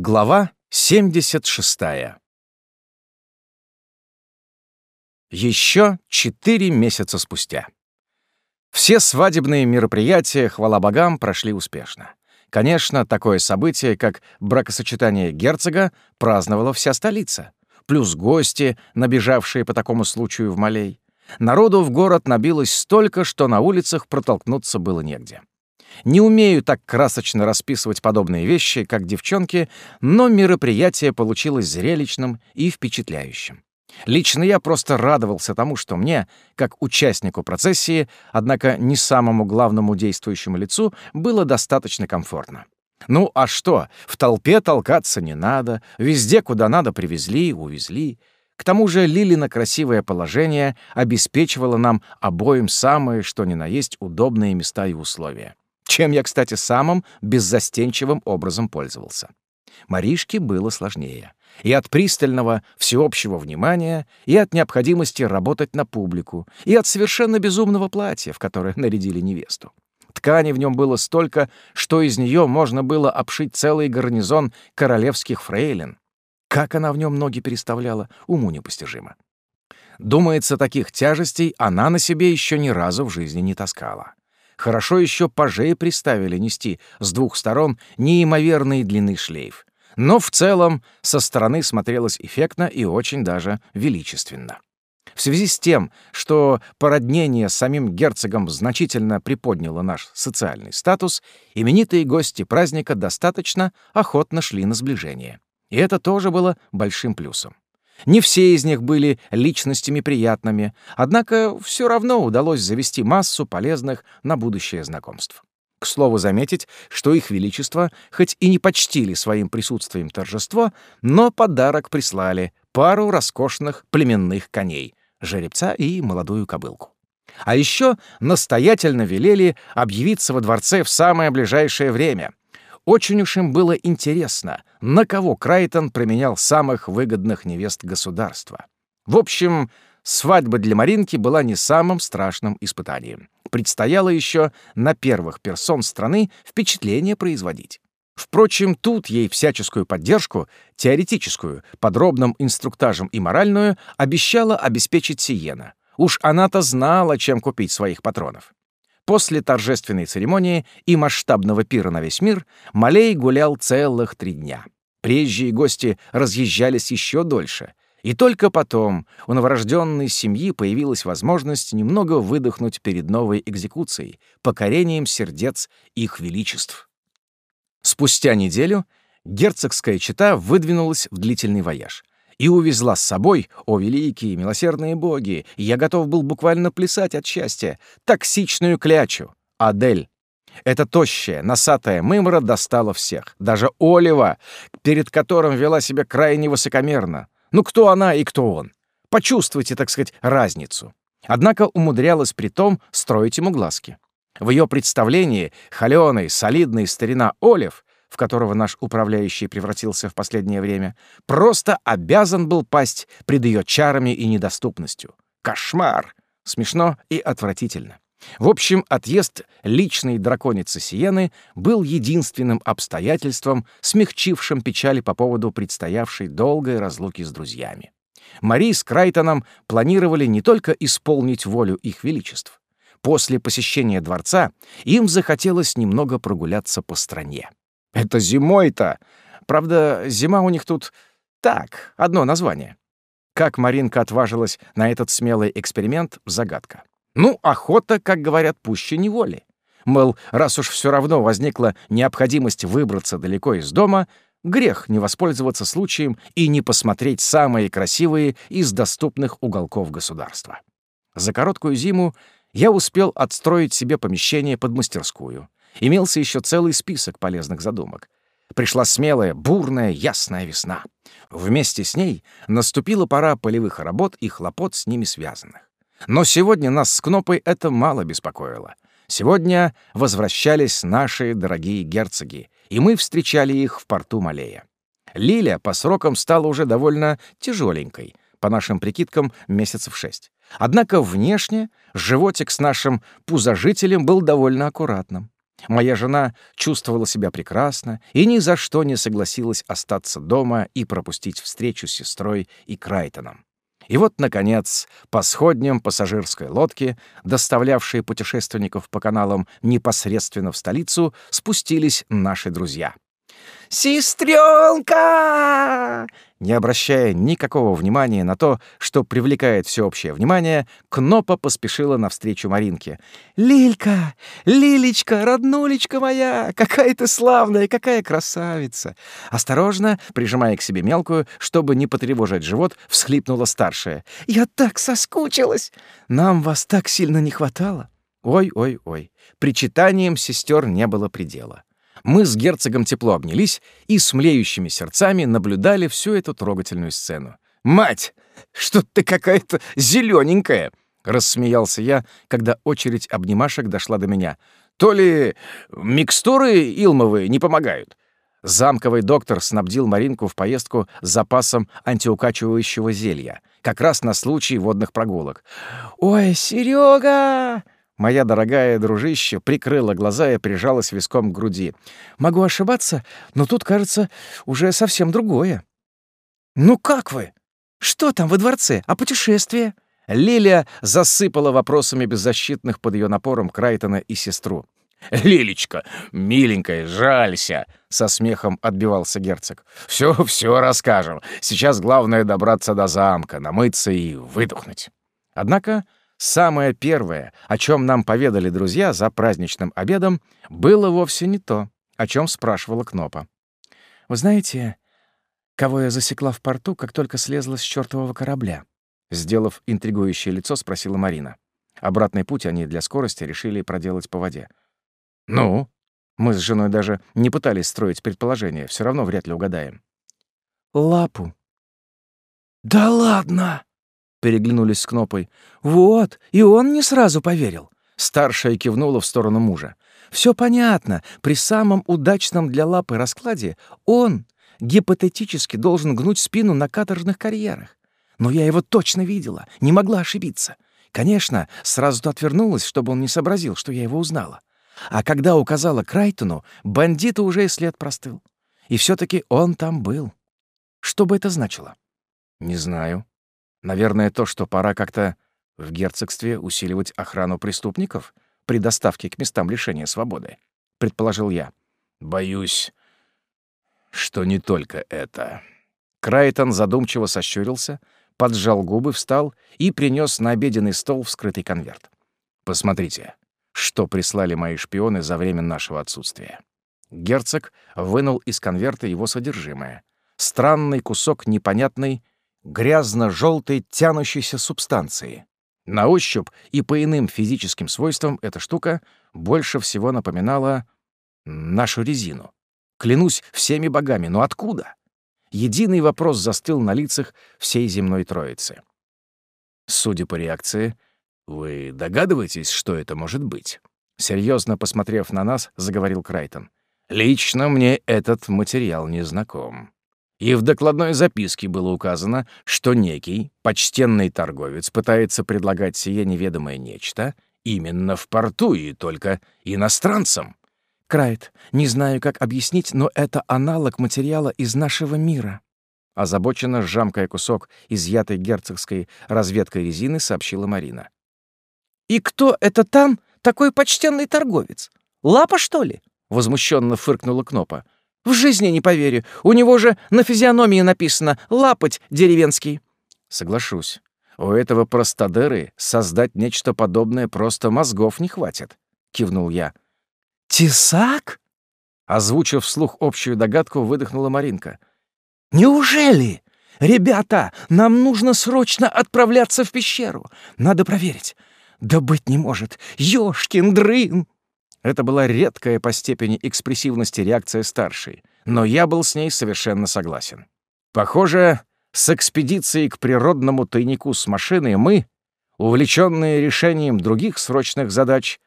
Глава 76. Еще четыре месяца спустя. Все свадебные мероприятия, хвала богам, прошли успешно. Конечно, такое событие, как бракосочетание герцога, праздновала вся столица. Плюс гости, набежавшие по такому случаю в Малей. Народу в город набилось столько, что на улицах протолкнуться было негде. Не умею так красочно расписывать подобные вещи, как девчонки, но мероприятие получилось зрелищным и впечатляющим. Лично я просто радовался тому, что мне, как участнику процессии, однако не самому главному действующему лицу, было достаточно комфортно. Ну а что, в толпе толкаться не надо, везде, куда надо, привезли, увезли. К тому же Лилина красивое положение обеспечивало нам обоим самые, что ни на есть, удобные места и условия чем я, кстати, самым беззастенчивым образом пользовался. Маришке было сложнее. И от пристального всеобщего внимания, и от необходимости работать на публику, и от совершенно безумного платья, в которое нарядили невесту. Ткани в нем было столько, что из нее можно было обшить целый гарнизон королевских фрейлин. Как она в нем ноги переставляла, уму непостижимо. Думается, таких тяжестей она на себе еще ни разу в жизни не таскала. Хорошо еще пажей приставили нести с двух сторон неимоверный длинный шлейф. Но в целом со стороны смотрелось эффектно и очень даже величественно. В связи с тем, что породнение с самим герцогом значительно приподняло наш социальный статус, именитые гости праздника достаточно охотно шли на сближение. И это тоже было большим плюсом. Не все из них были личностями приятными, однако все равно удалось завести массу полезных на будущее знакомств. К слову заметить, что их величество, хоть и не почтили своим присутствием торжество, но подарок прислали — пару роскошных племенных коней, жеребца и молодую кобылку. А еще настоятельно велели объявиться во дворце в самое ближайшее время, очень уж им было интересно, на кого Крайтон применял самых выгодных невест государства. В общем, свадьба для Маринки была не самым страшным испытанием. Предстояло еще на первых персон страны впечатление производить. Впрочем, тут ей всяческую поддержку, теоретическую, подробным инструктажем и моральную, обещала обеспечить Сиена. Уж она-то знала, чем купить своих патронов. После торжественной церемонии и масштабного пира на весь мир Малей гулял целых три дня. Приезжие гости разъезжались еще дольше. И только потом у новорожденной семьи появилась возможность немного выдохнуть перед новой экзекуцией, покорением сердец их величеств. Спустя неделю герцогская чета выдвинулась в длительный вояж и увезла с собой, о великие милосердные боги, я готов был буквально плясать от счастья, токсичную клячу, Адель. Эта тощая, носатая мымра достала всех, даже Олива, перед которым вела себя крайне высокомерно. Ну кто она и кто он? Почувствуйте, так сказать, разницу. Однако умудрялась при том строить ему глазки. В ее представлении холёный, солидный старина Олив в которого наш управляющий превратился в последнее время, просто обязан был пасть пред ее чарами и недоступностью. Кошмар! Смешно и отвратительно. В общем, отъезд личной драконицы Сиены был единственным обстоятельством, смягчившим печали по поводу предстоявшей долгой разлуки с друзьями. Мари с Крайтоном планировали не только исполнить волю их величеств. После посещения дворца им захотелось немного прогуляться по стране. Это зимой-то. Правда, зима у них тут так, одно название. Как Маринка отважилась на этот смелый эксперимент — загадка. Ну, охота, как говорят, пуще неволи. Мол, раз уж все равно возникла необходимость выбраться далеко из дома, грех не воспользоваться случаем и не посмотреть самые красивые из доступных уголков государства. За короткую зиму я успел отстроить себе помещение под мастерскую, имелся еще целый список полезных задумок. Пришла смелая, бурная, ясная весна. Вместе с ней наступила пора полевых работ и хлопот с ними связанных. Но сегодня нас с Кнопой это мало беспокоило. Сегодня возвращались наши дорогие герцоги, и мы встречали их в порту Малея. Лиля по срокам стала уже довольно тяжеленькой, по нашим прикидкам, месяцев шесть. Однако внешне животик с нашим пузожителем был довольно аккуратным. Моя жена чувствовала себя прекрасно и ни за что не согласилась остаться дома и пропустить встречу с сестрой и Крайтоном. И вот, наконец, по сходням пассажирской лодки, доставлявшей путешественников по каналам непосредственно в столицу, спустились наши друзья. «Сестренка!» Не обращая никакого внимания на то, что привлекает всеобщее внимание, Кнопа поспешила навстречу Маринке. «Лилька! Лилечка, роднулечка моя! Какая ты славная, какая красавица!» Осторожно, прижимая к себе мелкую, чтобы не потревожить живот, всхлипнула старшая. «Я так соскучилась! Нам вас так сильно не хватало!» Ой-ой-ой, причитанием сестер не было предела мы с герцогом тепло обнялись и с млеющими сердцами наблюдали всю эту трогательную сцену. «Мать, что ты какая-то зелененькая!» — рассмеялся я, когда очередь обнимашек дошла до меня. «То ли микстуры илмовые не помогают?» Замковый доктор снабдил Маринку в поездку запасом антиукачивающего зелья, как раз на случай водных прогулок. «Ой, Серега! Моя дорогая дружище прикрыла глаза и прижалась виском к груди. «Могу ошибаться, но тут, кажется, уже совсем другое». «Ну как вы? Что там во дворце? А путешествие?» Лилия засыпала вопросами беззащитных под ее напором Крайтона и сестру. «Лилечка, миленькая, жалься!» — со смехом отбивался герцог. «Все, все расскажем. Сейчас главное добраться до замка, намыться и выдохнуть». Однако Самое первое, о чем нам поведали друзья за праздничным обедом, было вовсе не то, о чем спрашивала Кнопа. «Вы знаете, кого я засекла в порту, как только слезла с чертового корабля?» Сделав интригующее лицо, спросила Марина. Обратный путь они для скорости решили проделать по воде. «Ну?» Мы с женой даже не пытались строить предположения, все равно вряд ли угадаем. «Лапу». «Да ладно!» Переглянулись с Кнопой. «Вот, и он не сразу поверил». Старшая кивнула в сторону мужа. Все понятно. При самом удачном для лапы раскладе он гипотетически должен гнуть спину на каторжных карьерах. Но я его точно видела, не могла ошибиться. Конечно, сразу-то отвернулась, чтобы он не сообразил, что я его узнала. А когда указала Крайтону, бандиту уже и след простыл. И все таки он там был. Что бы это значило? Не знаю. Наверное, то, что пора как-то в герцогстве усиливать охрану преступников при доставке к местам лишения свободы, предположил я. Боюсь, что не только это. Крайтон задумчиво сощурился, поджал губы, встал и принес на обеденный стол вскрытый конверт. Посмотрите, что прислали мои шпионы за время нашего отсутствия. Герцог вынул из конверта его содержимое. Странный кусок непонятной грязно-желтой тянущейся субстанции. На ощупь и по иным физическим свойствам эта штука больше всего напоминала нашу резину. Клянусь всеми богами, но откуда? Единый вопрос застыл на лицах всей земной троицы. Судя по реакции, вы догадываетесь, что это может быть? Серьезно посмотрев на нас, заговорил Крайтон. Лично мне этот материал не знаком и в докладной записке было указано, что некий почтенный торговец пытается предлагать сие неведомое нечто именно в порту и только иностранцам. Крайт, не знаю, как объяснить, но это аналог материала из нашего мира. Озабоченно сжамкая кусок изъятой герцогской разведкой резины, сообщила Марина. «И кто это там такой почтенный торговец? Лапа, что ли?» — возмущенно фыркнула Кнопа. В жизни не поверю. У него же на физиономии написано «лапоть деревенский». Соглашусь. У этого простодеры создать нечто подобное просто мозгов не хватит, кивнул я. Тесак? Озвучив вслух общую догадку, выдохнула Маринка. Неужели? Ребята, нам нужно срочно отправляться в пещеру. Надо проверить. Да быть не может. Ёшкин дрын! Это была редкая по степени экспрессивности реакция старшей, но я был с ней совершенно согласен. Похоже, с экспедицией к природному тайнику с машиной мы, увлеченные решением других срочных задач,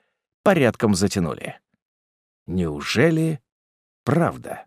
порядком затянули. Неужели правда?